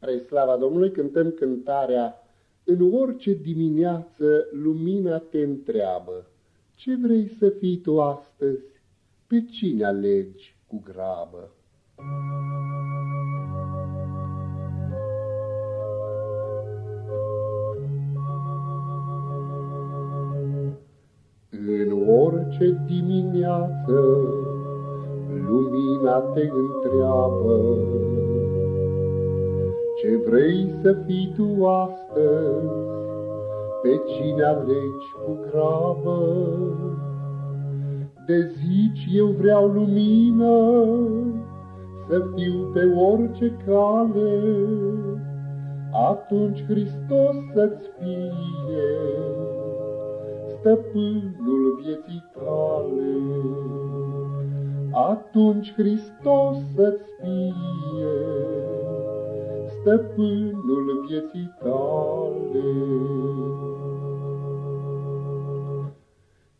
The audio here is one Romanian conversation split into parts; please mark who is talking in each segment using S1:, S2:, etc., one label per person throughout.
S1: Spre slava Domnului cântăm cântarea În orice dimineață lumina te întreabă Ce vrei să fii tu astăzi? Pe cine alegi cu grabă? În orice dimineață lumina te întreabă ce vrei să fii tu astăzi, Pe cine alegi cu grabă? De zici eu vreau lumină, Să fiu pe orice cale, Atunci Hristos să-ți fie Stăpânul vieții tale. Atunci Hristos să-ți fie stăpânul vieții tale.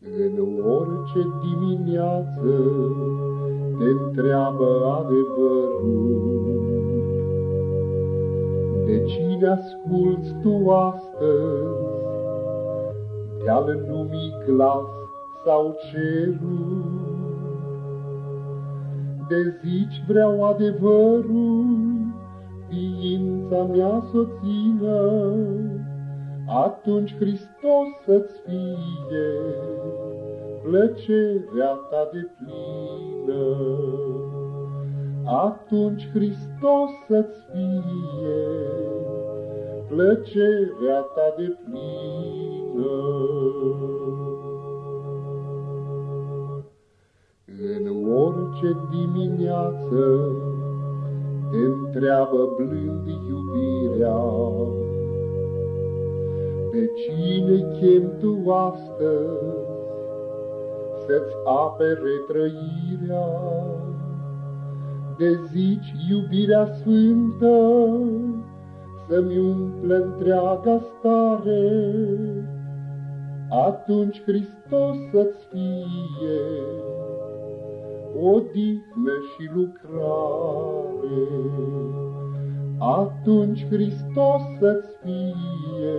S1: În orice dimineață te întreabă adevărul, De cine asculți tu astăzi, De-al lumii glas sau cerul? De zici vreau adevărul, ființa mea soțină, atunci Hristos să-ți fie plăcerea ta de plină. Atunci Hristos să-ți fie plăcerea ta de plină. În orice dimineață te întreabă blând iubirea. Pe cine chem tu astăzi să-ți apere trăirea? De zici iubirea sfântă să-mi umple întreaga stare, atunci Hristos să-ți fie odihnă și lucrare. Atunci Hristos să-ți fie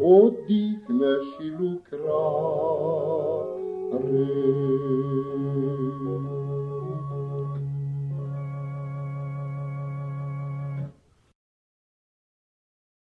S1: odihnă și lucrare.